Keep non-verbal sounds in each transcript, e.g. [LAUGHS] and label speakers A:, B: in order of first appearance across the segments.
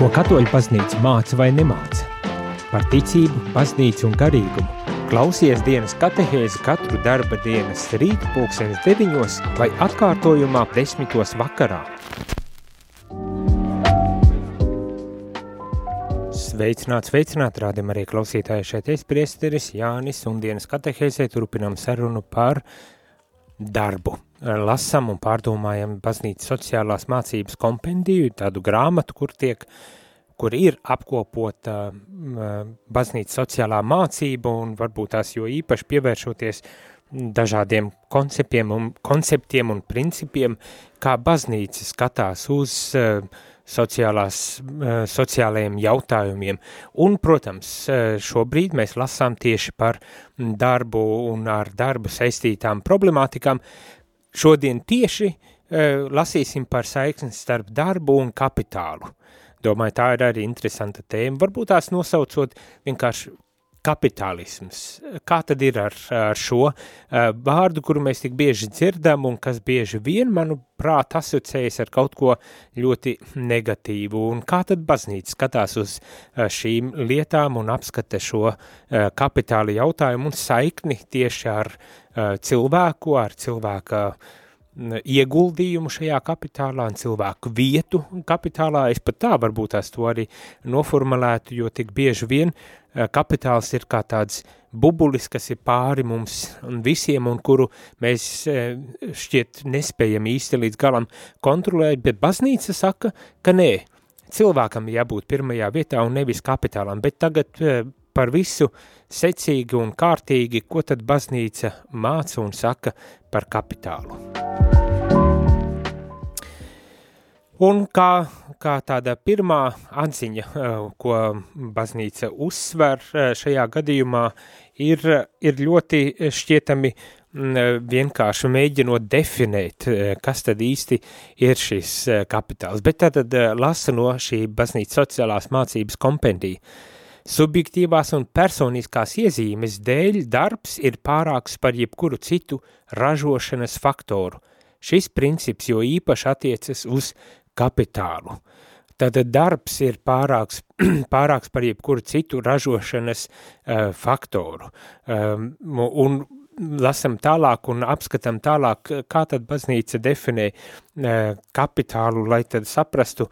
A: Ko katoļu baznīca māca vai nemāca? Par ticību, baznīcu un garīgumu. Klausies dienas katehēzi katru darba dienas rīt pulksenes deviņos vai atkārtojumā desmitos vakarā. Sveicināts, sveicināt, rādam arī klausītāji šeit es priesteris Jānis un dienas katehēzē turpinām sarunu par darbu. Lasam un pārdomājam baznīcas sociālās mācības kompendiju, tādu grāmatu, kur tiek, kur ir apkopota baznīcas sociālā mācība un varbūt tās jo īpaši pievēršoties dažādiem konceptiem un, konceptiem un principiem, kā baznīca skatās uz uh, sociālās, sociālajiem jautājumiem. Un, protams, šobrīd mēs lasām tieši par darbu un ar darbu saistītām problemātikām. Šodien tieši lasīsim par saiknes starp darbu un kapitālu. Domāju, tā ir arī interesanta tēma. Varbūt tās nosaucot vienkārši kapitālisms. Kā tad ir ar, ar šo uh, vārdu, kuru mēs tik bieži dzirdam un kas bieži vien, manuprāt, asociējas ar kaut ko ļoti negatīvu? Un kā tad baznīca skatās uz uh, šīm lietām un apskata šo uh, kapitāla jautājumu un saikni tieši ar uh, cilvēku, ar cilvēka uh, ieguldījumu šajā kapitālā un cilvēku vietu kapitālā. Es pat tā varbūt tās to arī noformulētu, jo tik bieži vien eh, kapitāls ir kā tāds bubulis, kas ir pāri mums un visiem un kuru mēs eh, šķiet nespējam īsti līdz galam kontrolēt, bet baznīca saka, ka nē, cilvēkam jābūt pirmajā vietā un nevis kapitālam, bet tagad eh, par visu secīgi un kārtīgi, ko tad baznīca māca un saka par kapitālu. Un kā, kā tāda pirmā atziņa, eh, ko baznīca uzsver eh, šajā gadījumā, ir, ir ļoti šķietami mm, vienkārši mēģinot definēt, eh, kas tad īsti ir šis kapitāls. Bet tad lasa no šī baznīca sociālās mācības kompendija. Subjektīvās un personiskās iezīmes dēļ darbs ir pārāks par jebkuru citu ražošanas faktoru. Šis princips jo īpaši attiecas uz kapitālu. Tātad darbs ir pārāks, [CLEARS THROAT] pārāks par jebkuru citu ražošanas uh, faktoru. Um, un lasam tālāk un apskatam tālāk, kā tad baznīca definē uh, kapitālu, lai tad saprastu,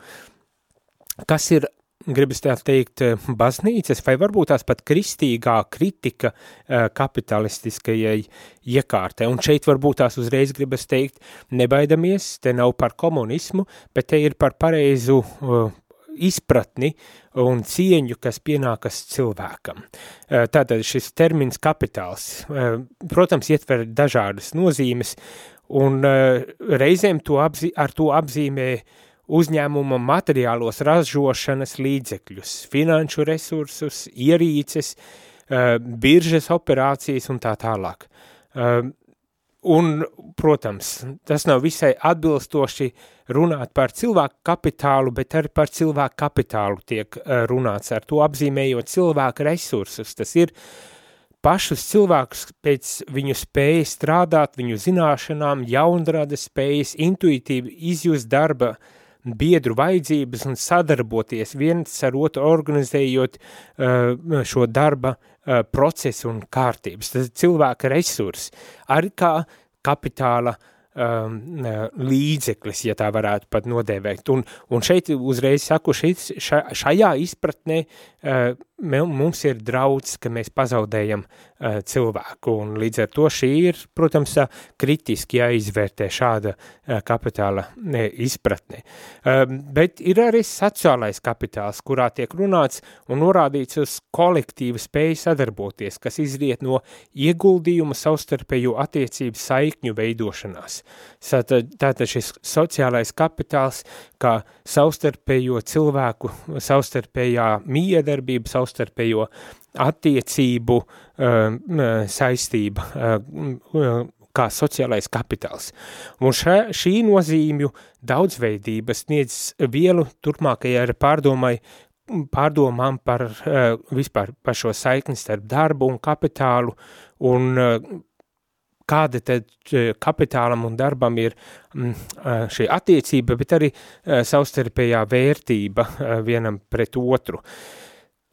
A: kas ir gribas tā teikt, eh, baznīcas vai varbūt tās pat kristīgā kritika uh, kapitalistiskajai iekārtē. Un šeit varbūt tās uzreiz gribas teikt, nebaidamies, te nav par komunismu, bet te ir par pareizu uh, izpratni un cieņu, kas pienākas cilvēkam. Tātad šis termins kapitāls, protams, ietver dažādas nozīmes, un reizēm to apzi ar to apzīmē uh, uzņēmuma materiālos ražošanas līdzekļus, finanšu resursus, ierīces, uh, biržas operācijas un tā tālāk. Uh, un, protams, tas nav visai atbilstoši runāt par cilvēku kapitālu, bet arī par cilvēku kapitālu tiek uh, runāts ar to apzīmējot cilvēku resursus. Tas ir pašus cilvēkus pēc viņu spēja strādāt, viņu zināšanām, jaundradas spējas, intuitīvi izjust darba uh, biedru vajadzības un sadarboties viens ar otru, organizējot uh, šo darba uh, procesu un kārtības. Tas ir cilvēka resurs, arī kā kapitāla um, līdzeklis, ja tā varētu pat nodēvēt. Un, un šeit uzreiz saku, šeit, šajā izpratnē mums ir draudz, ka mēs pazaudējam uh, cilvēku, un līdz ar to šī ir, protams, kritiski jāizvērtē šāda kapitāla ne, izpratne. Bet ir arī sociālais kapitāls, kurā tiek runāts un norādīts uz kolektīvu spēju sadarboties, kas izriet no ieguldījuma savstarpējo attiecību saikņu veidošanās. Tātad, šis sociālais kapitāls, kā savstarpējo cilvēku, savstarpējā miedarbība, savstarpējo attiecību uh, saistība, uh, kā sociālais kapitāls. Un šā, šī nozīmju daudzveidība sniedz vielu turpmākajai pārdomai, pārdomām par uh, vispār par šo saikni starp darbu un kapitālu un uh, kāda tad kapitālam un darbam ir šī attiecība, bet arī savstarpējā vērtība vienam pret otru.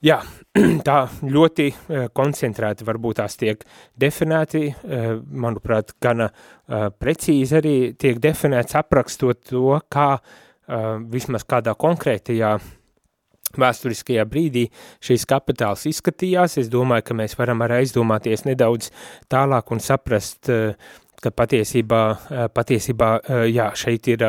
A: Jā, [CLEARS THROAT] tā ļoti koncentrēti varbūt tās tiek definēti, manuprāt, gana precīzi arī tiek definēts aprakstot to, kā vismaz kādā konkrētajā vēsturiskajā brīdī šīs kapitāls izskatījās. Es domāju, ka mēs varam arī aizdomāties nedaudz tālāk un saprast, ka patiesībā, patiesībā jā, šeit ir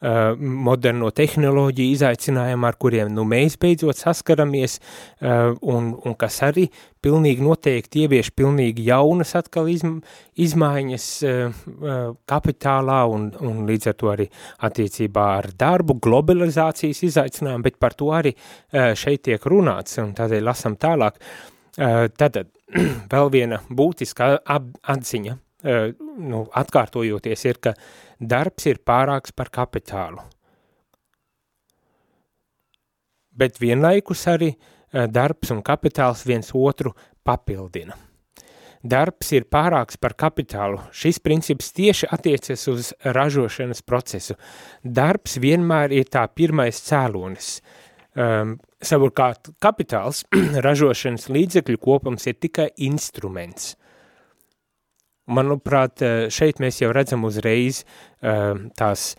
A: moderno tehnoloģiju izaicinājumu, ar kuriem nu, mēs beidzot saskaramies, uh, un, un kas arī pilnīgi noteikti ievieš pilnīgi jaunas atkal izm, izmaiņas uh, kapitālā un, un līdz ar to arī attiecībā ar darbu, globalizācijas izaicinājumu, bet par to arī šeit tiek runāts, un tādēļ lasam tālāk. Tad [CLEARS THROAT] vēl viena būtiska atziņa, nu, atkārtojoties, ir, ka uh, Darbs ir pārāks par kapitālu. Bet vienlaikus arī eh, darbs un kapitāls viens otru papildina. Darbs ir pārāks par kapitālu. Šis princips tieši attiecas uz ražošanas procesu. Darbs vienmēr ir tā pirmais cēlonis. Um, savukārt kapitāls, [CLEARS THROAT] ražošanas līdzekļu kopums ir tikai instruments – Manuprāt, eh, šeit mēs jau redzam uzreiz eh, tās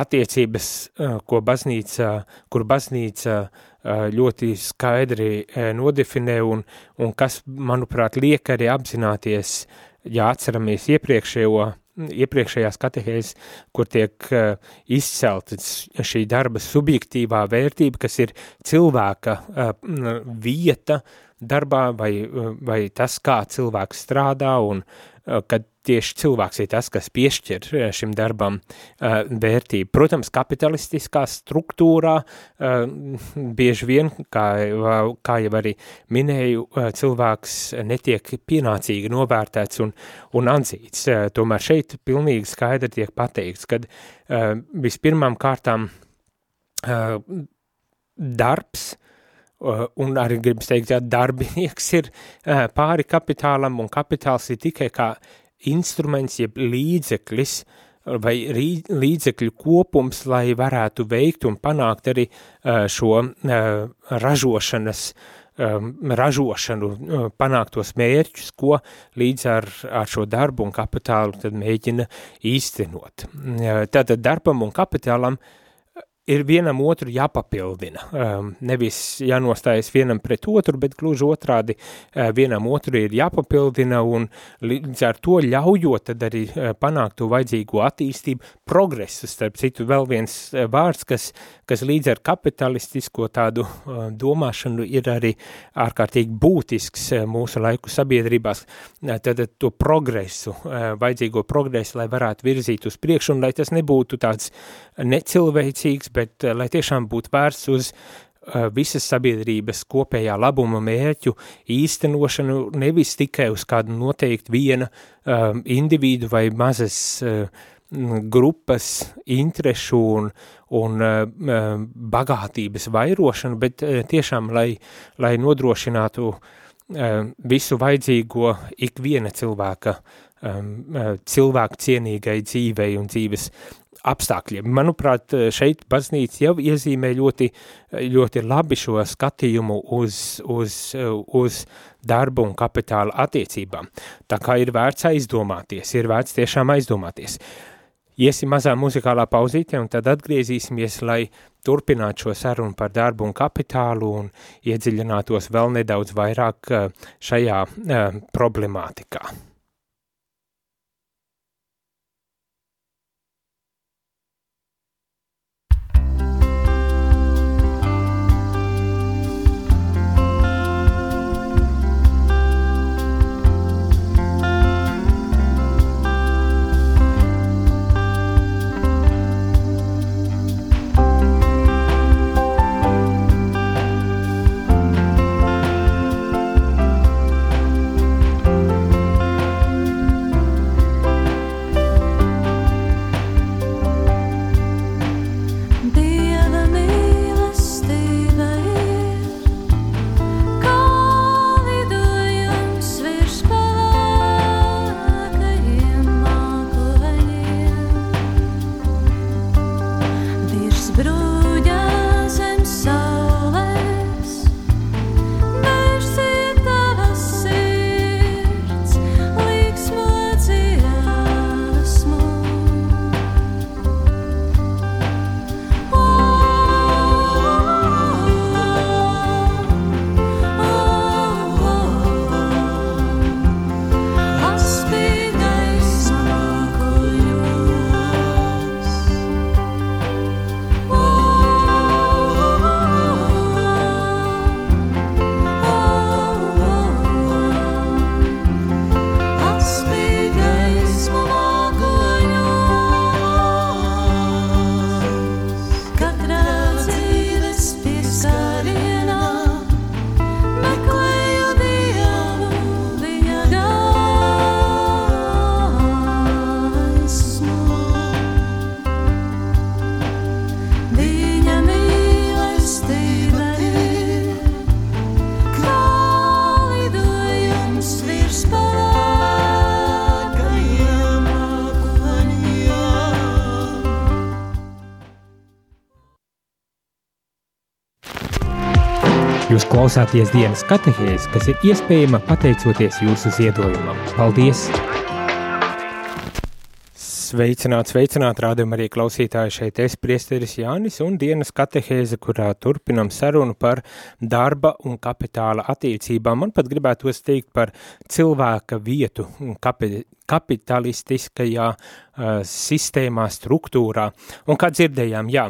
A: attiecības, eh, ko baznīca, kur baznīca ļoti skaidri nodefinē un, un kas, manuprāt, liek arī apzināties, ja atceramies iepriekšējo iepriekšējās katehēs, kur tiek uh, izcelta šī darba subjektīvā vērtība, kas ir cilvēka vieta darbā vai, vai tas, kā cilvēks strādā un, Eh, kad tieši cilvēks ir tas, kas piešķir eh, šim darbam vērtību. Protams, kapitalistiskā struktūrā bieži vien, kā, kā jau arī minēju, cilvēks netiek pienācīgi novērtēts un, un atzīts. Tomēr šeit pilnīgi skaidri tiek pateikts, kad vispirmām kārtām darbs un arī gribas teikt, ja darbinieks ir uh, pāri kapitālam un kapitāls ir tikai kā instruments, jeb līdzeklis vai līdzekļu kopums, lai varētu veikt un panākt arī šo ražošanas um, ražošanu, panākt tos mērķus, ko līdz ar, ar šo darbu un kapitālu tad mēģina īstenot. Tātad darbam un kapitālam uh, ir vienam otru jāpapildina. Um, nevis jānostājas vienam pret otru, bet gluži otrādi uh, vienam otru ir jāpapildina un līdz ar to ļaujot tad arī uh, panākt to vajadzīgo attīstību, progresu, starp citu vēl viens uh, vārds, kas, kas līdz ar kapitalistisko tādu uh, domāšanu ir arī ārkārtīgi būtisks uh, mūsu laiku sabiedrībās, uh, tad to progresu, uh, vajadzīgo progresu, lai varētu virzīt uz priekšu un lai tas nebūtu tāds necilvēcīgs, bet eh, lai tiešām būtu vērsts uz uh, visas sabiedrības kopējā labuma mērķu īstenošanu, nevis tikai uz kādu noteikti viena uh, individu vai mazas uh, grupas interešu un, un uh, bagātības vairošanu, bet uh, tiešām, lai, lai nodrošinātu uh, visu vajadzīgo ikviena cilvēka, um, cilvēku cienīgai dzīvei un dzīves apstākļiem. Manuprāt, šeit baznīca jau iezīmē ļoti, ļoti labi šo skatījumu uz, uz, uz darbu un kapitāla attiecībām. Tā kā ir vērts aizdomāties, ir vērts tiešām aizdomāties. Iesim mazā muzikālā pauzītē un tad atgriezīsimies, lai turpinātu šo sarunu par darbu un kapitālu un iedziļinātos vēl nedaudz vairāk šajā uh, problemātikā. Klausāties dienas katehēs, kas ir iespējama pateicoties jūsu ziedojumam. Paldies! Sveicināt, sveicināt, rādījumā arī klausītāji šeit es, priesteris Jānis un dienas katehēze, kurā turpinam sarunu par darba un kapitāla attiecībām. Man pat gribētos teikt par cilvēka vietu kapi, kapitalistiskajā sistēmā, struktūrā. Un kā dzirdējām, jā,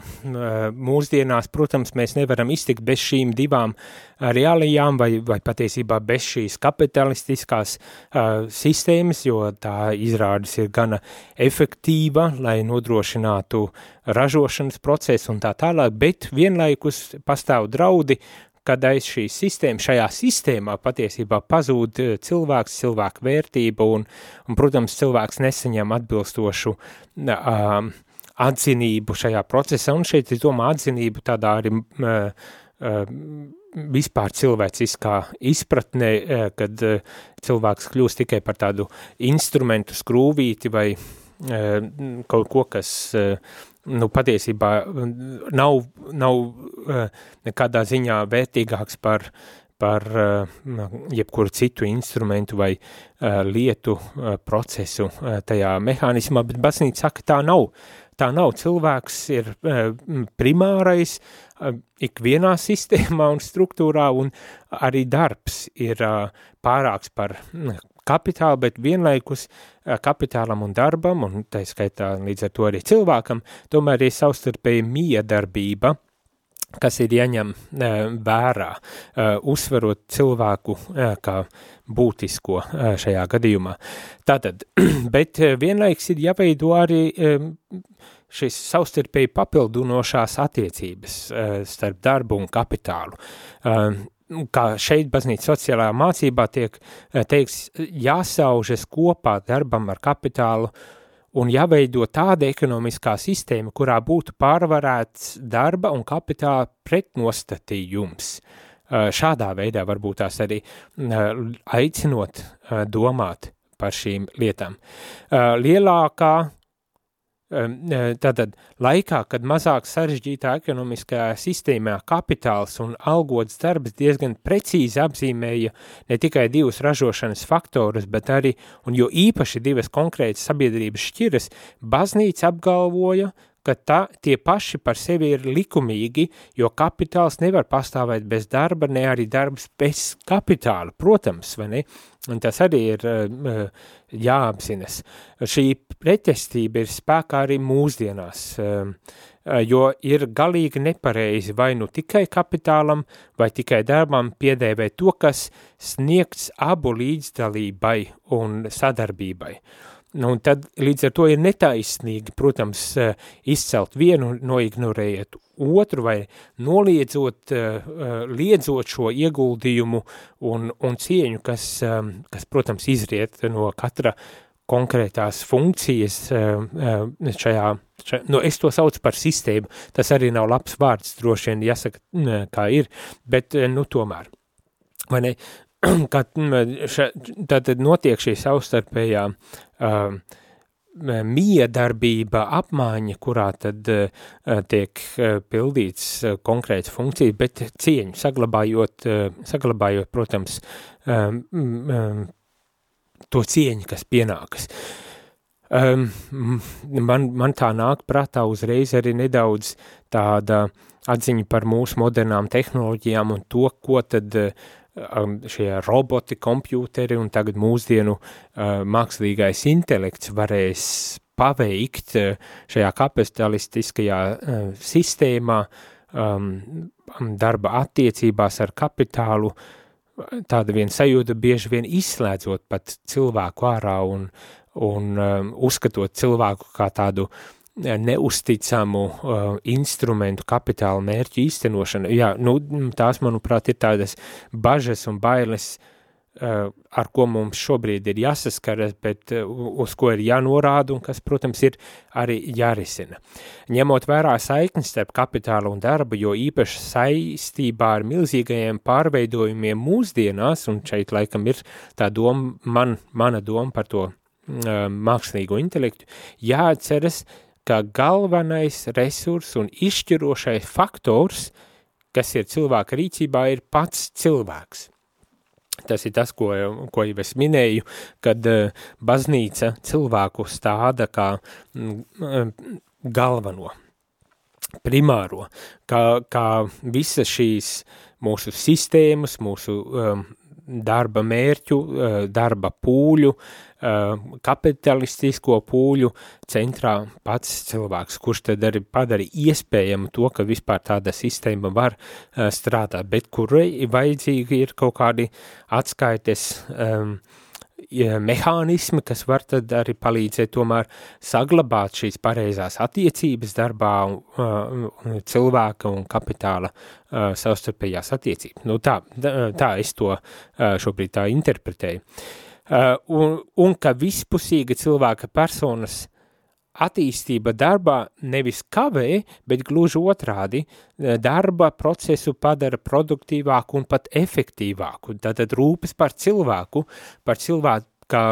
A: mūsdienās, protams, mēs nevaram iztikt bez šīm divām reālijām vai, vai patiesībā bez šīs kapitalistiskās uh, sistēmas, jo tā izrādes ir gana efektīva, lai nodrošinātu ražošanas procesu un tā tālāk, bet vienlaikus pastāv draudi, kad aiz šīs sistēmas, šajā sistēmā patiesībā pazūd eh, cilvēks, cilvēku vērtība un, un protams, cilvēks nesaņem atbilstošu um, atzinību šajā procesā, un šeit, es domāju, atzinību tādā arī uh, uh, vispār cilvēciskā izpratnē, uh, kad uh, cilvēks kļūst tikai par tādu instrumentu skrūvīti vai uh, kaut ko, kas uh, nu, patiesībā nav, nav eh, nekādā ziņā vērtīgāks par, par eh, jebkuru citu instrumentu vai eh, lietu procesu tajā mehānismā, bet baznīca saka, tā nav. Tā nav. Cilvēks ir primārais ikvienā [LAUGHS] sistēmā un struktūrā, un arī darbs ir pārāks par kapitālu, bet vienlaikus kapitālam un darbam, un tā skaitā līdz ar to arī cilvēkam, tomēr ir savstarpēji miedarbība, kas ir jāņem vērā, uzsverot cilvēku kā būtisko šajā gadījumā. Tātad, [CLEARS THROAT] bet vienlaiks ir jāveido arī šis savstarpēji papildunošās attiecības starp darbu un kapitālu kā šeit baznīca sociālajā mācībā tiek eh, teiks, jāsaužas kopā darbam ar kapitālu un jāveido tāda ekonomiskā sistēma, kurā būtu pārvarēts darba un kapitāla pretnostatījums. Eh, šādā veidā varbūt tās arī eh, aicinot domāt par šīm lietām. Lielākā Tātad laikā, kad mazāk sarežģītā ekonomiskajā sistēmā kapitāls un algots darbs diezgan precīzi apzīmēja ne tikai divus ražošanas faktorus, bet arī, un jo īpaši divas konkrētas sabiedrības šķiras, baznīca apgalvoja, ka tā, tie paši par sevi ir likumīgi, jo kapitāls nevar pastāvēt bez darba, ne arī darbs bez kapitāla, protams, vai ne? Un tas arī ir uh, jāapzinas. Šī pretestība ir spēkā arī mūsdienās, uh, jo ir galīgi nepareizi vai nu tikai kapitālam, vai tikai darbam piedēvēt to, kas sniegts abu līdzdalībai un sadarbībai. Nu, un tad līdz ar to ir netaisnīgi, protams, eh, izcelt vienu, noignorējot otru vai noliedzot, eh, liedzot šo ieguldījumu un, un cieņu, kas, eh, kas, protams, izriet no katra konkrētās funkcijas šajā, šajā, nu, es to saucu par sistēmu, tas arī nav labs vārds, droši vien jāsaka, kā ir, bet, nu, tomēr. Vai ne? [CLEARS THROAT] kad tad notiek šī savstarpējā uh, miedarbība, apmaiņa, kurā tad uh, tiek uh, pildīts uh, konkrēts funkcijas, bet cieņu saglabājot, uh, saglabājot, protams, um, um, to cieņu, kas pienākas. Um, man, man tā nāk prātā uzreiz arī nedaudz tāda atziņa par mūsu modernām tehnoloģijām un to, ko tad uh, šie roboti, kompjūteri un tagad mūsdienu mākslīgais intelekts varēs paveikt šajā kapitalistiskajā sistēmā, darba attiecībās ar kapitālu, tāda vien sajūta bieži vien izslēdzot pat cilvēku ārā un, un um, uzskatot cilvēku kā tādu neusticamu uh, instrumentu kapitāla mērķu īstenošana. Jā, nu, tās, manuprāt, ir tādas bažas un bailes, uh, ar ko mums šobrīd ir jāsaskaras, bet uh, uz ko ir jānorāda un kas, protams, ir arī jārisina. Ņemot vērā saiknes starp kapitālu un darbu, jo īpaši saistībā ar milzīgajiem pārveidojumiem mūsdienās, un šeit laikam ir tā doma, man, mana doma par to uh, mākslīgo intelektu, jāatceras, ka galvenais resurs un izšķirošais faktors, kas ir cilvēka rīcībā, ir pats cilvēks. Tas ir tas, ko, ko jau es minēju, kad uh, baznīca cilvēku stāda kā uh, galveno, primāro, kā, kā visas šīs mūsu sistēmas, mūsu um, darba mērķu, darba pūļu, kapitalistisko pūļu centrā pats cilvēks, kurš tad arī padara iespējamu to, ka vispār tāda sistēma var uh, strādāt, bet kurai vajadzīgi ir kaut kādi atskaites um, mehānismi, kas var tad arī palīdzēt tomēr saglabāt šīs pareizās attiecības darbā uh, cilvēka un kapitāla savstarpējās attiecības. Nu tā, tā es to šobrīd tā interpretēju. Uh, un, un ka vispusīga cilvēka personas attīstība darbā nevis kavē, bet gluži otrādi uh, darba procesu padara produktīvāku un pat efektīvāku. Tātad rūpes par cilvēku, par cilvēku kā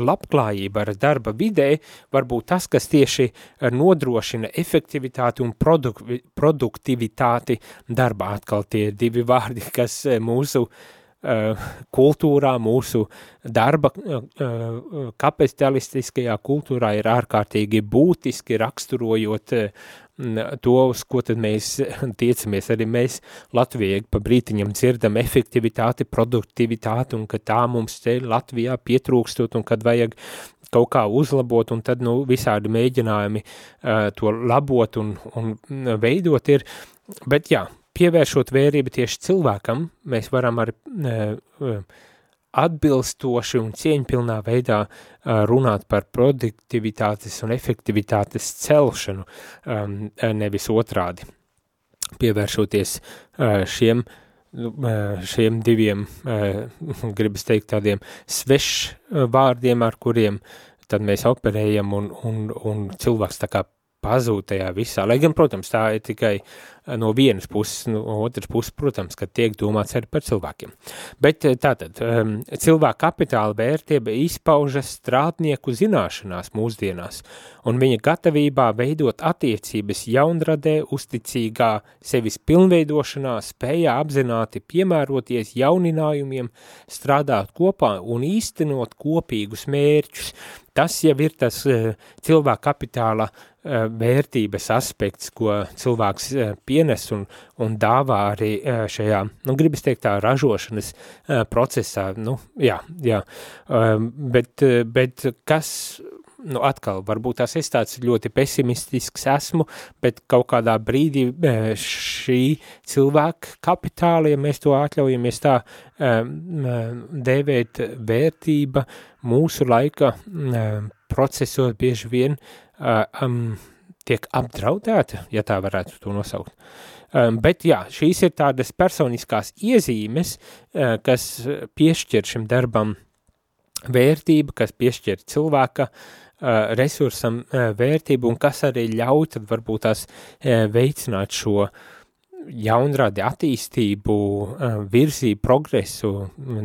A: labklājība ar darba vidē var būt tas, kas tieši nodrošina efektivitāti un produk produktivitāti darbā. Atkal tie divi [LAUGHS] vārdi, kas mūsu uh, Eh, kultūrā, mūsu darba eh, kapitalistiskajā kultūrā ir ārkārtīgi būtiski raksturojot eh, to, uz ko tad mēs [LAUGHS] tiecamies. Arī mēs Latvijai pa brītiņam dzirdam efektivitāti, produktivitāti un ka tā mums te Latvijā pietrūkstot un kad vajag kaut kā uzlabot un tad, nu, visādi mēģinājumi uh, to labot un, un veidot ir, bet jā, pievēršot vērību tieši cilvēkam, mēs varam ar uh, atbilstoši un cieņpilnā veidā uh, runāt par produktivitātes un efektivitātes celšanu, um, nevis otrādi. Pievēršoties šiem, šiem diviem, gribas teikt, tādiem svešs vārdiem, ar kuriem tad mēs operējam un, un, un cilvēks tā kā pazūd tajā visā. Lai gan, protams, tā ir tikai eh, no vienas puses, no otras puses, protams, ka tiek domāts arī par cilvēkiem. Bet eh, tātad, um, cilvēka kapitāla vērtība izpaužas strādnieku zināšanās mūsdienās, un viņa gatavībā veidot attiecības jaunradē, uzticīgā sevis pilnveidošanā, spējā apzināti piemēroties jauninājumiem, strādāt kopā un īstenot kopīgus mērķus. Tas jau ir tas uh, cilvēka kapitāla uh, Eh, vērtības aspekts, ko cilvēks eh, pienes un, un dāvā arī eh, šajā, nu, gribas teikt tā, ražošanas procesā, nu, jā, jā, bet, bet kas, nu, atkal, varbūt tās es tāds ļoti pesimistisks esmu, bet kaut kādā brīdī šī cilvēka kapitāla, ja mēs to atļaujamies tā dēvēt vērtība mūsu laika procesos bieži vien uh, um, tiek apdraudēta, ja tā varētu to nosaukt. Um, bet jā, šīs ir tādas personiskās iezīmes, uh, kas piešķir šim darbam vērtību, kas piešķir cilvēka uh, resursam uh, vērtību un kas arī ļauj tad varbūt tās uh, veicināt šo jaunradi attīstību, uh, virzību, progresu,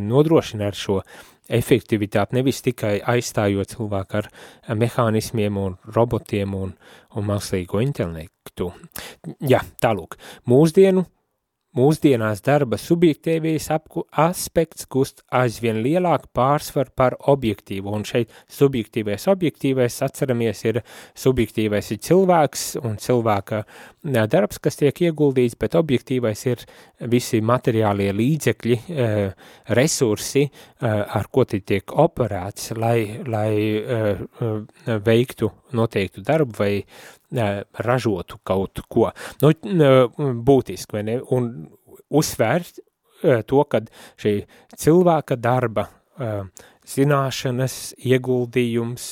A: nodrošina ar šo efektivitāti, nevis tikai aizstājot cilvēku ar mehānismiem un robotiem un, un mākslīgo intelektu. Jā, tālūk, mūsdienu Mūsdienās darba subjektīvais aspekts gust aizvien lielāku pārsvaru par objektīvu, un šeit subjektīvais objektīvais, atceramies, ir subjektīvais ir cilvēks un cilvēka darbs, kas tiek ieguldīts, bet objektīvais ir visi materiālie līdzekļi, resursi, ar ko tiek operēts, lai, lai veiktu noteiktu darbu vai ražotu kaut ko. Nu, būtiski, vai ne? Un uzsvērt to, ka šī cilvēka darba zināšanas, ieguldījums,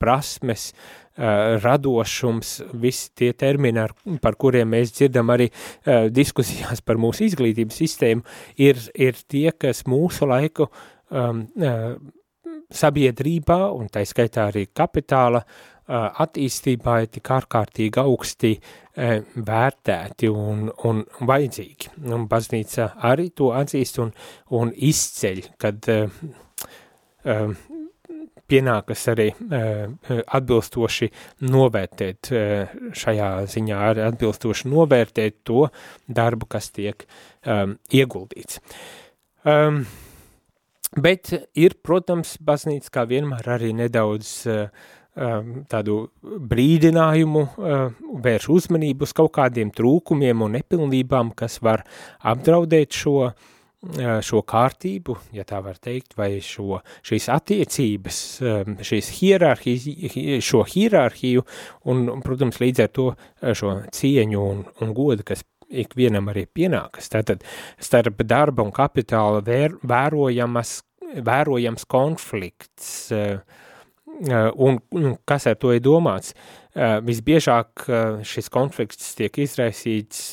A: prasmes, radošums, visi tie termini, ar, par kuriem mēs dzirdam arī diskusijās par mūsu izglītības sistēmu, ir, ir tie, kas mūsu laiku um, sabiedrībā, un tā skaitā arī kapitāla uh, attīstībā ir tik ārkārtīgi augsti vērtēti un, un vajadzīgi. Un baznīca arī to atzīst un, un izceļ, kad pienākas arī atbilstoši novērtēt šajā ziņā, arī atbilstoši novērtēt to darbu, kas tiek ieguldīts. Bet ir, protams, baznīca kā vienmēr arī nedaudz uh, tādu brīdinājumu, vērš uzmanību uz kaut kādiem trūkumiem un nepilnībām, kas var apdraudēt šo uh, šo kārtību, ja tā var teikt, vai šo, šīs attiecības, šīs hierarhijas, šo hierarhiju un, protams, līdz ar to šo cieņu un, un godu, kas ikvienam arī pienākas. Tātad starp darba un kapitāla vēr, vērojamas, vērojams konflikts, un, un kas ar to ir domāts? Visbiežāk šis konflikts tiek izraisīts,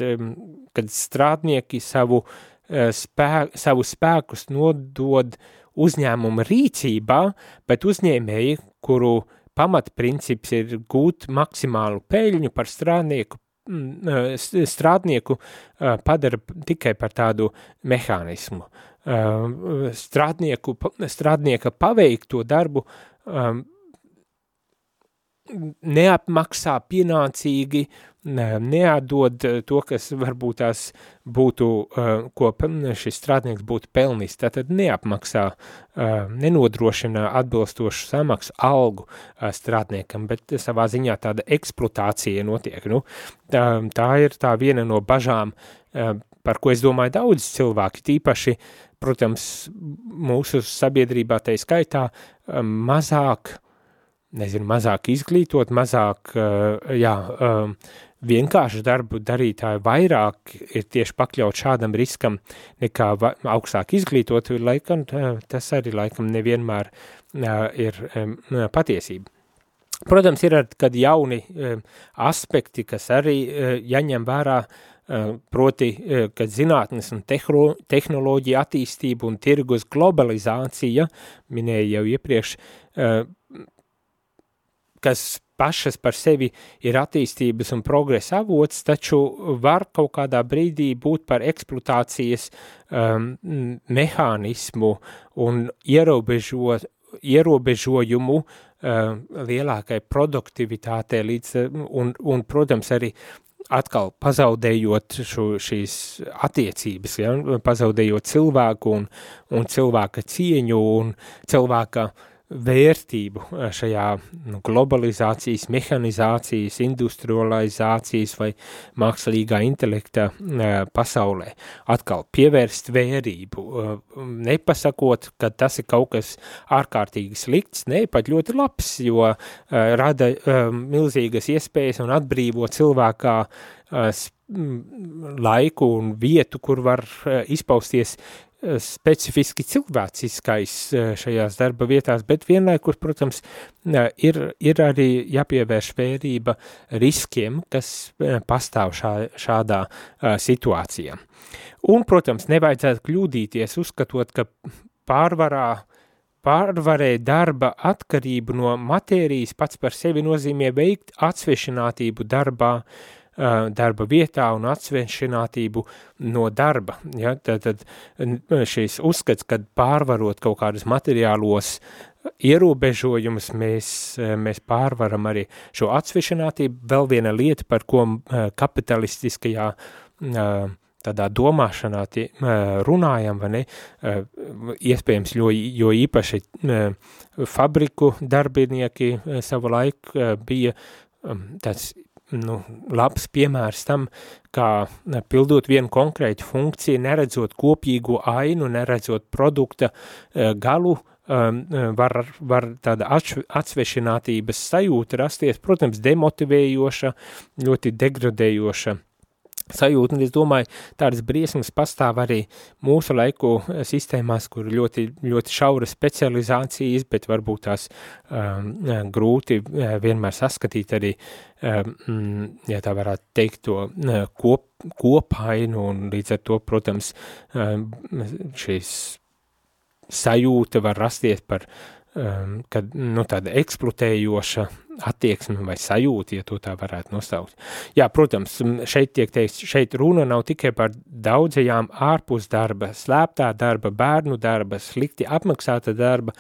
A: kad strādnieki savu Eh, spē, savus spēkus nodod uzņēmuma rīcībā, bet uzņēmēji, kuru pamatprincips ir gūt maksimālu peļņu par strādnieku, eh, strādnieku eh, padara tikai par tādu mehānismu. Strādnieku, strādnieka paveikto darbu neapmaksā pienācīgi, neatdod eh, to, kas varbūt tās būtu, eh, ko šis strādnieks būtu pelnījis, tātad neapmaksā, eh, nenodrošina atbilstošu samaksu algu strādniekam, bet savā ziņā tāda eksploatācija notiek. Nu, tā, tā ir tā viena no bažām, par ko es domāju daudz cilvēki, tīpaši, protams, mūsu sabiedrībā tai skaitā mazāk nezinu, mazāk izglītot, mazāk, uh, jā, um, vienkārši darbu darītāji vairāk ir tieši pakļaut šādam riskam nekā augstāk izglītot, laikam tas arī laikam nevienmēr uh, ir patiesība. Protams, ir kad jauni aspekti, kas arī jaņem vērā, proti, kad zinātnes un tehnoloģija attīstība un tirgus globalizācija, minēja jau iepriekš, kas pašas par sevi ir attīstības un progresa avots, taču var kaut kādā brīdī būt par eksploatācijas um, mehānismu un ierobežo, ierobežojumu um, lielākai produktivitātei līdz, un, un, protams, arī atkal pazaudējot šo, šīs attiecības, ja, pazaudējot cilvēku un, un cilvēka cieņu un cilvēka uh, vērtību eh, šajā nu, globalizācijas, mehanizācijas, industrializācijas vai mākslīgā intelekta uh, pasaulē. Atkal pievērst vērību, uh, nepasakot, ka tas ir kaut kas ārkārtīgi slikts, ne, pat ļoti labs, jo rada milzīgas iespējas un atbrīvo cilvēkā laiku un vietu, kur var izpausties specifiski cilvēciskais eh, šajās darba vietās, bet vienlaikus, protams, eh, ir, ir arī jāpievērš vērība riskiem, kas eh, pastāv šā, šādā situācijā. Un, protams, nevajadzētu kļūdīties, uzskatot, ka pārvarā pārvarēt darba atkarību no matērijas pats par sevi nozīmē veikt atsvešinātību darbā, uh, darba vietā un atsvešinātību no darba. Ja? Tad, tad šīs uzskats, kad pārvarot kaut kādus materiālos ierobežojumus, mēs, mēs pārvaram arī šo atsvešinātību. Vēl viena lieta, par ko kapitalistiskajā tādā domāšanā tie, runājam, vai ne, iespējams, jo, jo īpaši fabriku darbinieki savu laiku bija tāds nu, labs piemērs tam, kā pildot vienu konkrētu funkciju, neredzot kopīgo ainu, neredzot produkta eh, galu, um, var, var tāda atsvešinātības sajūta rasties, protams, demotivējoša, ļoti degradējoša sajūta, un es domāju, tādas briesmas pastāv arī mūsu laiku eh, sistēmās, kur ļoti, ļoti šaura specializācijas, bet varbūt tās um, grūti eh, vienmēr saskatīt arī, um, ja tā varētu teikt, to kop, kopainu, un līdz ar to, protams, um, šīs sajūta var rasties par um, kad, nu, tāda eksploatējoša attieksme vai sajūta, ja to tā varētu nosaukt. Jā, protams, šeit tiek teikts, šeit runa nav tikai par daudzajām ārpus darba, slēptā darba, bērnu darba, slikti apmaksāta darba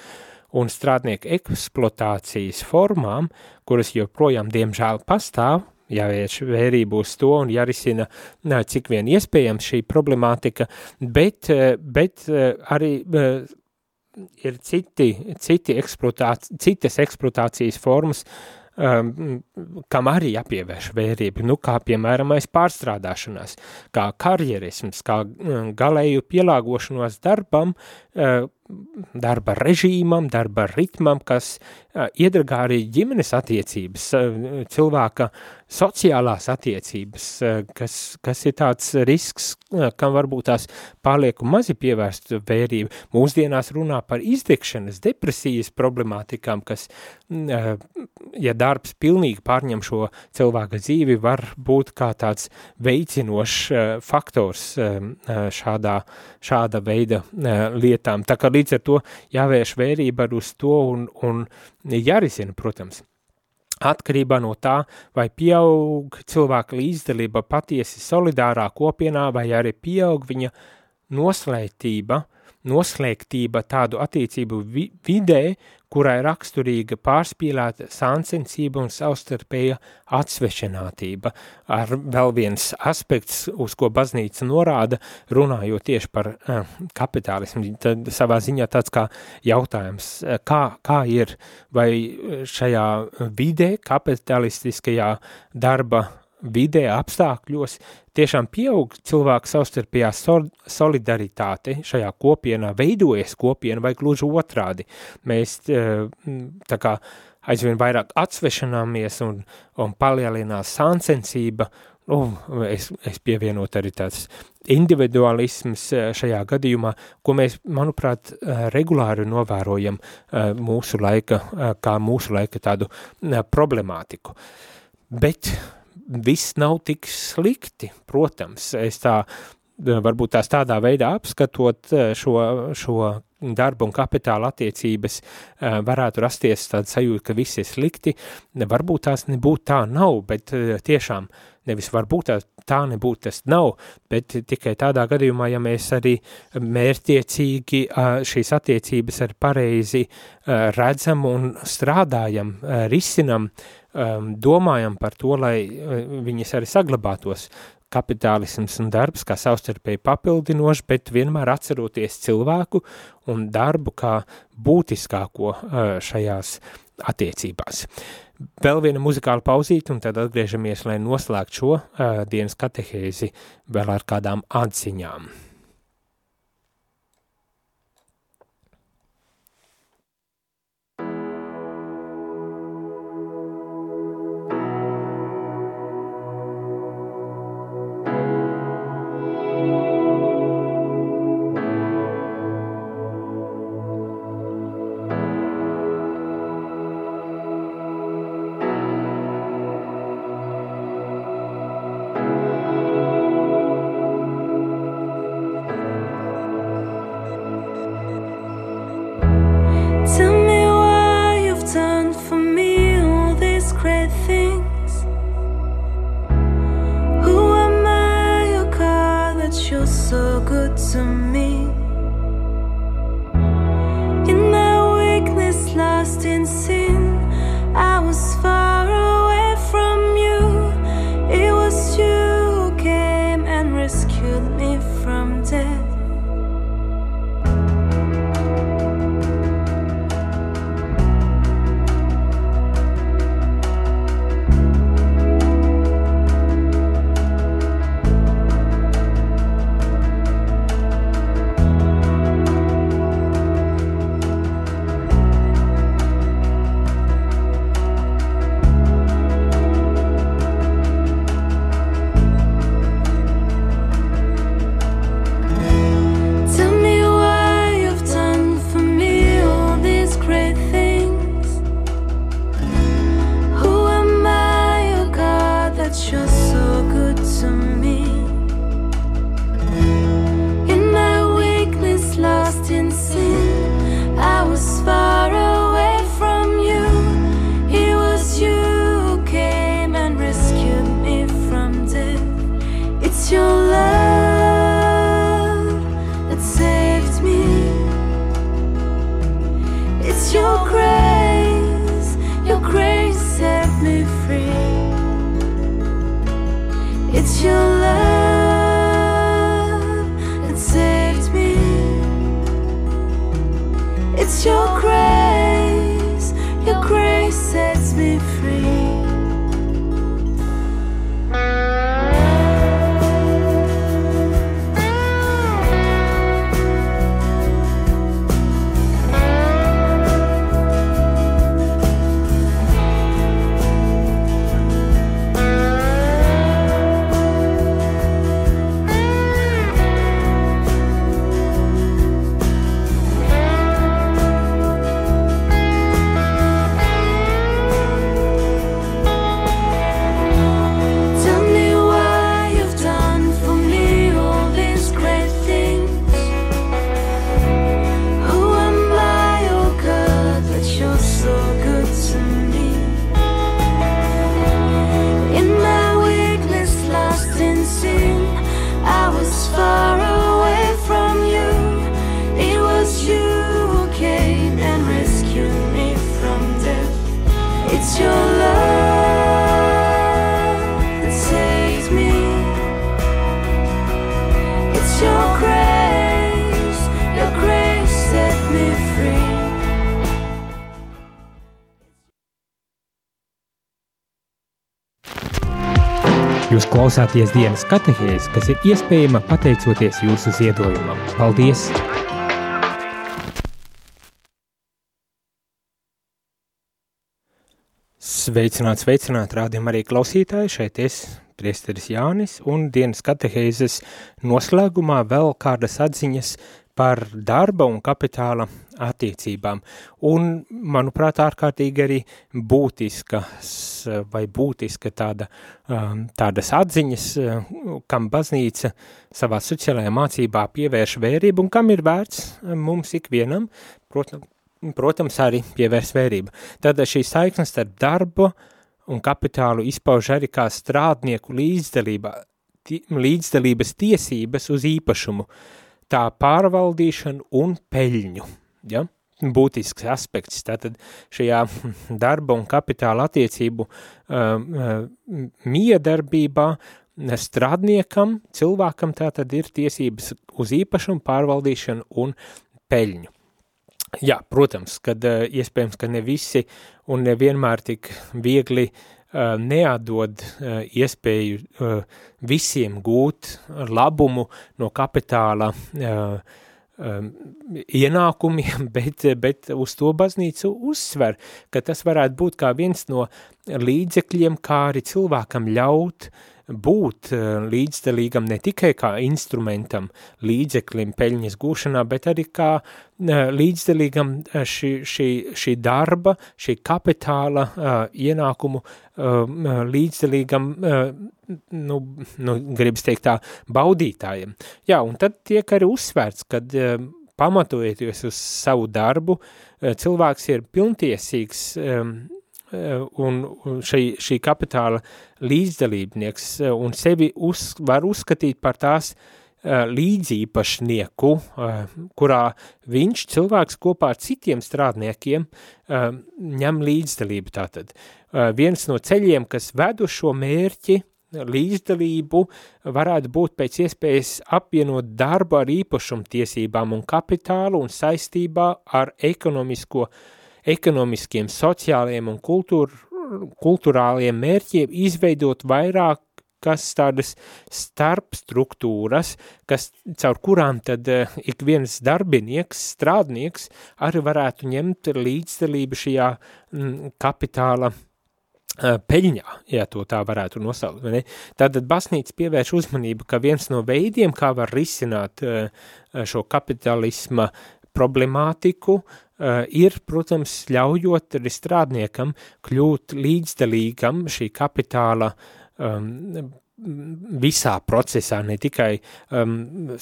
A: un strādnieku eksploatācijas formām, kuras joprojām diemžēl pastāv, jāvērš vērību uz to un jārisina, cik vien iespējams šī problemātika, bet, bet arī ir citi, citi eksploatāci, citas eksploatācijas formas, um, kam arī jāpievērš vērība, nu, kā piemēram aiz pārstrādāšanās, kā karjerisms, kā um, galēju pielāgošanos darbam, uh, darba režīmam, darba ritmam, kas iedragā arī ģimenes attiecības, cilvēka sociālās attiecības, kas, kas ir tāds risks, kam varbūt tās pārlieku mazi pievērst vērību. Mūsdienās runā par izdegšanas, depresijas problemātikām, kas, ja darbs pilnīgi pārņem šo cilvēka dzīvi, var būt kā tāds veicinošs faktors šādā, šāda veida lietām. Tā kā līdz ar to jāvērš vērība uz to un, un jārisina, protams. Atkarībā no tā, vai pieaug cilvēka līdzdalība patiesi solidārā kopienā, vai arī pieaug viņa noslēgtība, noslēgtība tādu attiecību vi vidē, kurai raksturīga pārspīlēta sāncensība un savstarpēja atsvešinātība. Ar vēl viens aspekts, uz ko baznīca norāda, runājot tieši par uh, kapitālismu, tad savā ziņā tāds kā jautājums, eh, kā, kā ir, vai šajā vidē, kapitalistiskajā darba vidē, apstākļos tiešām pieaug cilvēku savstarpējā solidaritāte šajā kopienā, veidojas kopiena vai gluži otrādi. Mēs eh, tā kā aizvien vairāk atsvešināmies un, un palielinās sāncensība, nu, es, es pievienot arī tāds individualisms eh, šajā gadījumā, ko mēs, manuprāt, eh, regulāri novērojam mūsu laika, kā mūsu laika tādu problemātiku. Bet viss nav tik slikti, protams, es tā, varbūt tās tādā veidā apskatot eh, šo, šo darba un kapitāla attiecības, eh, varētu rasties tāda sajūta, ka viss ir slikti, varbūt tās nebūtu tā nav, bet eh, tiešām nevis varbūt tā, tā nebūtu tas nav, bet tikai tādā gadījumā, ja mēs arī mērķiecīgi šīs attiecības ar pareizi redzam un strādājam, risinam, domājam par to, lai uh, viņas arī saglabātos. Kapitālisms un darbs kā savstarpēji papildinoši, bet vienmēr atceroties cilvēku un darbu kā būtiskāko uh, šajās attiecībās. Vēl viena muzikāla pauzīte, un tad atgriežamies, lai noslēgtu šo uh, dienas katehēzi vēl ar kādām atziņām. good to me. In my weakness, lost in sin. Klausāties dienas katehēs, kas ir iespējama pateicoties jūsu ziedojumam. Paldies! Sveicināt, sveicināt, rādījum arī klausītāji, šeit es, priesteris Jānis, un dienas katehēzes noslēgumā vēl kādas atziņas par darba un kapitāla attiecībām. Un, manuprāt, ārkārtīgi arī būtiskas vai būtiska tāda, um, tādas atziņas, uh, kam baznīca savā sociālajā mācībā pievērš vērību un kam ir vērts mums ikvienam, protams, protams arī pievērst vērību. Tad šī saiknes starp darbu un kapitālu izpauž arī kā strādnieku līdzdalība, līdzdalības tiesības uz īpašumu, tā pārvaldīšanu un peļņu. Ja? Būtisks aspekts tātad šajā darba un kapitāla attiecību uh, uh, miedarbībā strādniekam, cilvēkam tātad ir tiesības uz īpašumu pārvaldīšanu un peļņu. Jā, protams, kad uh, iespējams, ka ne visi un nevienmēr tik viegli uh, Uh, neatdod uh, iespēju uh, visiem gūt labumu no kapitāla um, ienākumiem, [LAUGHS] bet, bet uz to baznīcu uzsver, ka tas varētu būt kā viens no līdzekļiem, kā arī cilvēkam ļaut uh, būt eh, līdzdalīgam ne tikai kā instrumentam, līdzeklim peļņas gūšanā, bet arī kā eh, līdzdalīgam eh, šī, šī, šī darba, šī kapitāla ienākumu līdzdalīgam, nu, nu, gribas teikt tā, baudītājiem. Jā, un tad tiek arī uzsvērts, kad pamatojoties uz savu darbu, cilvēks ir pilntiesīgs Eh, un šī, šī kapitāla līdzdalībnieks eh, un sevi uz, var uzskatīt par tās eh, līdzīpašnieku, kurā viņš cilvēks kopā ar citiem strādniekiem ņem līdzdalību tātad. Viens no ceļiem, kas ved uz šo mērķi, līdzdalību varētu būt pēc iespējas apvienot darbu ar īpašumtiesībām un kapitālu un saistībā ar ekonomisko uh, ekonomiskiem, sociāliem un kultūr, kulturāliem mērķiem izveidot vairāk kas tādas starpstruktūras, kas, caur kurām tad uh, ik viens darbinieks, strādnieks arī varētu ņemt līdzdalību šajā mm, kapitāla uh, peļņā, ja to tā varētu nosaukt. Ne? Tātad basnīca pievērš uzmanību, ka viens no veidiem, kā var risināt uh, šo kapitalisma problemātiku, uh, ir, protams, ļaujot arī strādniekam kļūt līdzdalīgam šī kapitāla um, visā procesā, ne tikai um,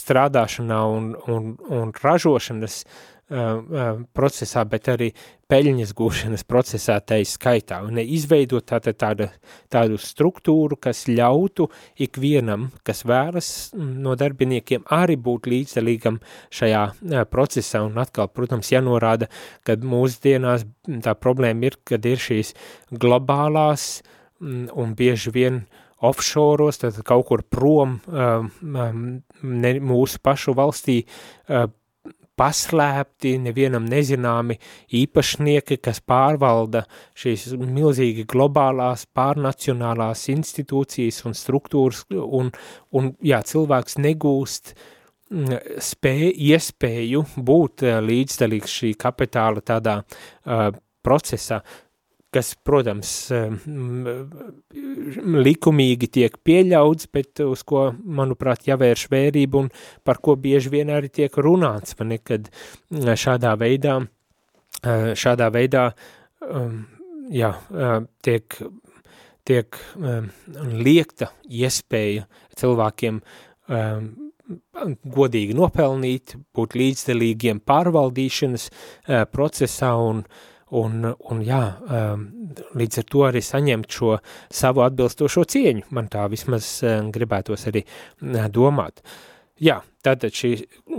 A: strādāšanā un, un, un ražošanas uh, procesā, bet arī peļņas gūšanas procesā tai skaitā, un izveidot tātad tādu, tādu struktūru, kas ļautu ikvienam, kas vēlas no darbiniekiem arī būt līdzdalīgam šajā uh, procesā, un atkal, protams, jānorāda, kad mūsdienās tā problēma ir, kad ir šīs globālās un bieži vien offshoreos, tad kaut kur prom um, ne, mūsu pašu valstī uh, paslēpti, nevienam nezināmi īpašnieki, kas pārvalda šīs milzīgi globālās, pārnacionālās institūcijas un struktūras, un, un jā, cilvēks negūst mm, spēju, iespēju būt eh, līdzdalīgs šī kapitāla tādā uh, procesā kas, protams, likumīgi tiek pieļauts, bet uz ko, manuprāt, jāvērš vērību un par ko bieži vien arī tiek runāts, man nekad šādā veidā, šādā veidā, jā, tiek, tiek liekta iespēja cilvēkiem godīgi nopelnīt, būt līdzdalīgiem pārvaldīšanas procesā un uh, un, un jā, um, līdz ar to arī saņemt šo savu atbilstošo cieņu, man tā vismaz um, gribētos arī uh, domāt. Jā, tātad šī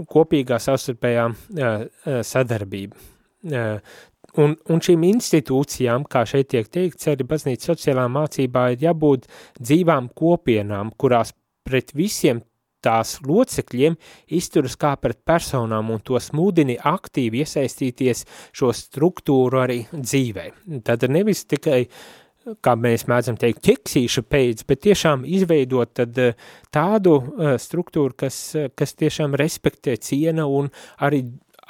A: kopīgā savstarpējā uh, uh, sadarbība. Un, un šīm institūcijām, kā šeit tiek teikts, arī baznīca sociālā mācībā ir jābūt dzīvām kopienām, kurās pret visiem tās locekļiem izturas kā pret personām un tos mudini aktīvi iesaistīties šo struktūru arī dzīvē. Tad nevis tikai kā mēs mēdzam teikt, ķeksīšu pēc, bet tiešām izveidot tad tādu struktūru, kas, kas tiešām respektē ciena un arī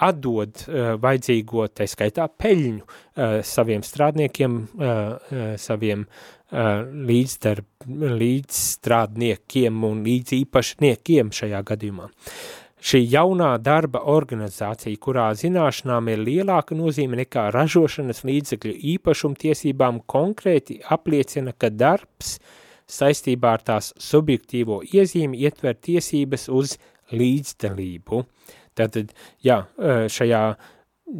A: atdod uh, vajadzīgo, tā skaitā, peļņu uh, saviem strādniekiem, uh, saviem līdzdarb, līdzstrādniekiem un līdz īpašniekiem šajā gadījumā. Šī jaunā darba organizācija, kurā zināšanām ir lielāka nozīme nekā ražošanas līdzekļu īpašumtiesībām, konkrēti apliecina, ka darbs saistībā ar tās subjektīvo iezīmi ietver tiesības uz līdzdalību. Uh, Tātad, jā, šajā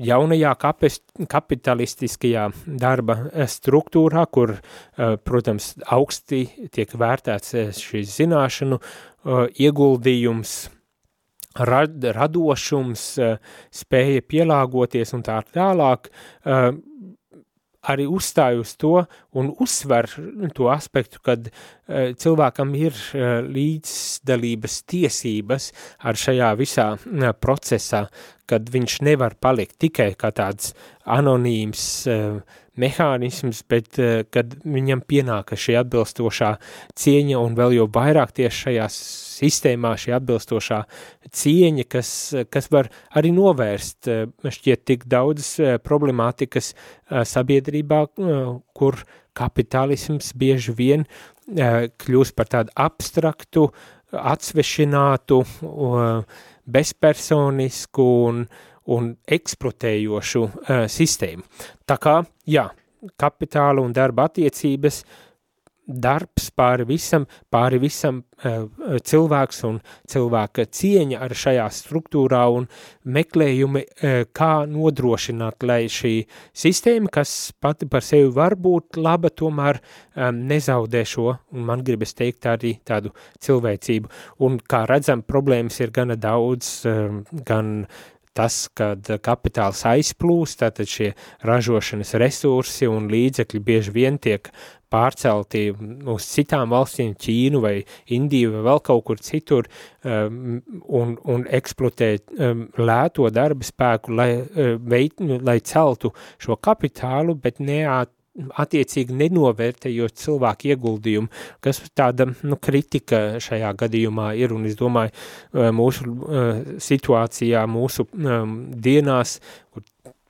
A: jaunajā kapis, kapitalistiskajā darba struktūrā, kur, protams, augsti tiek vērtēts šis zināšanu ieguldījums, rad, radošums, spēja pielāgoties un tā tālāk, arī uzstāj uz to un uzsver to aspektu, kad uh, cilvēkam ir uh, līdzdalības tiesības ar šajā visā uh, procesā, kad viņš nevar palikt tikai kā tāds anonīms uh, mehānisms, bet uh, kad viņam pienāka šī atbilstošā cieņa un vēl jau vairāk tieši šajā sistēmā šī atbilstošā cieņa, kas, kas var arī novērst uh, šķiet tik daudz uh, problemātikas uh, sabiedrībā, uh, kur kapitālisms bieži vien uh, kļūst par tādu abstraktu, atsvešinātu, uh, bezpersonisku un, un eksploatējošu uh, sistēmu. Tā kā, jā, kapitāla un darba attiecības uh, darbs pāri visam, pāri visam uh, cilvēks un cilvēka cieņa ar šajā struktūrā un meklējumi, uh, kā nodrošināt, lai šī sistēma, kas pati par sevi var būt laba, tomēr um, nezaudē šo, un man gribas teikt arī tādu cilvēcību. Un kā redzam, problēmas ir gana daudz, um, gan tas, kad kapitāls aizplūst, tātad šie ražošanas resursi un līdzekļi bieži vien tiek pārcelti uz citām valstīm, Ķīnu vai Indiju vai vēl kaut kur citur um, un, un eksploatēt um, lēto darba spēku, lai, uh, veit, lai celtu šo kapitālu, bet neat, attiecīgi nenovērtējot cilvēku ieguldījumu, kas tāda nu, kritika šajā gadījumā ir, un es domāju, uh, mūsu uh, situācijā, mūsu um, dienās, kur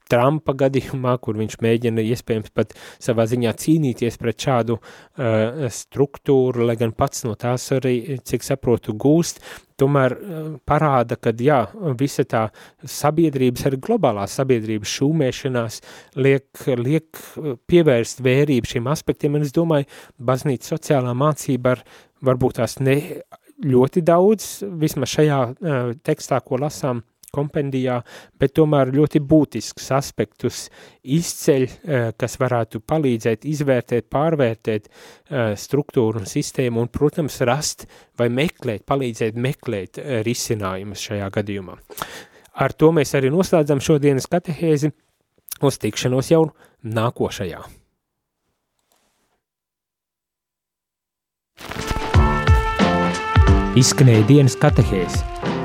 A: Trumpa gadījumā, kur viņš mēģina iespējams pat savā ziņā cīnīties pret šādu uh, struktūru, lai gan pats no tās arī, cik saprotu, gūst, tomēr uh, parāda, ka jā, visa tā sabiedrības, arī globālā sabiedrības šūmēšanās liek, liek pievērst vērību šiem aspektiem, un es domāju, baznīca sociālā mācība ar varbūt tās ne ļoti daudz, vismaz šajā uh, tekstā, ko lasām, kompendijā, bet tomēr ļoti būtisks aspektus izceļ, eh, kas varētu palīdzēt izvērtēt, pārvērtēt eh, struktūru un sistēmu un, protams, rast vai meklēt, palīdzēt meklēt eh, risinājumus šajā gadījumā. Ar to mēs arī noslēdzam šodienas katehēzi uz tikšanos jau nākošajā. Izskanēja dienas katehēzi